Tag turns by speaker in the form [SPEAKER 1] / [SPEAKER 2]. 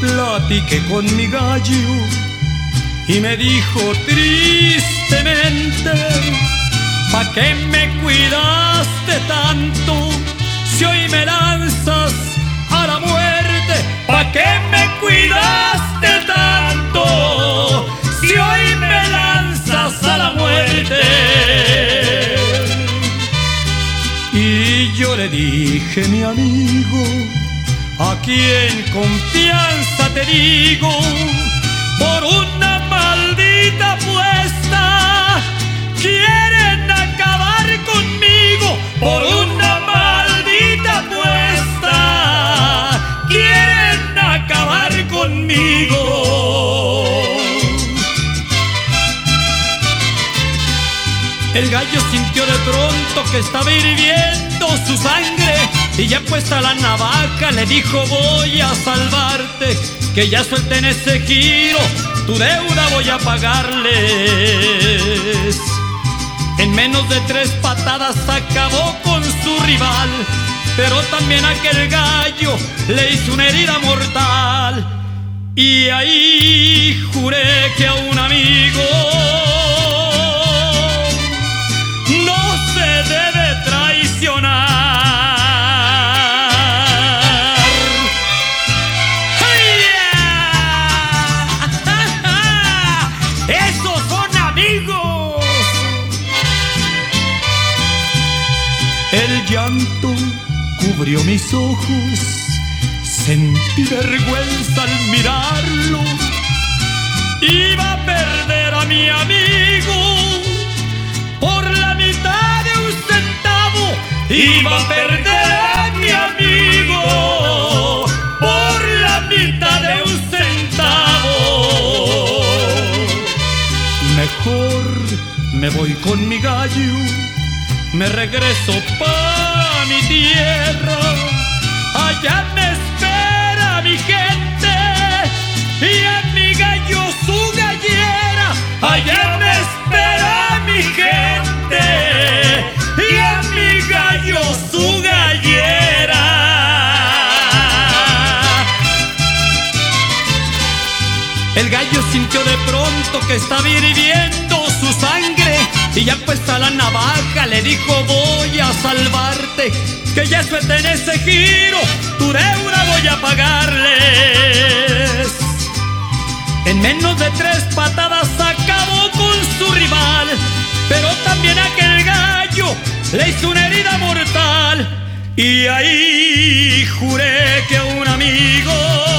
[SPEAKER 1] platiqué con mi gallo y me dijo tristemente, ¿pa' qué me cuidaste tanto si hoy me lanzas a la muerte? ¿Pa' qué me cuidaste tanto si hoy me lanzas a la muerte? Y yo le dije, mi amigo, aquí en confianza te digo, por una El gallo sintió de pronto que estaba hirviendo su sangre y ya puesta la navaja le dijo voy a salvarte, que ya suelten ese giro, tu deuda voy a pagarles. En menos de tres patadas acabó con su rival, pero también aquel gallo le hizo una herida mortal. Y ahí juré que a un El llanto cubrió mis ojos, sentí vergüenza al mirarlo. Iba a perder a mi amigo por la mitad de un centavo. Iba a perder a mi amigo por la mitad de un centavo. Mejor me voy con mi gallo, me regreso pa' mi tierra. Allá me espera mi gente y a mi gallo su gallera. Allá me espera mi gente y a mi gallo su gallera. El gallo sintió de pronto que estaba hirviendo su sangre y ya puesta la navaja le dijo voy a salvarte, que ya suelten ese giro, tu deuda voy a pagarles. En menos de tres patadas acabó con su rival, pero también aquel gallo le hizo una herida mortal. Y ahí juré que un amigo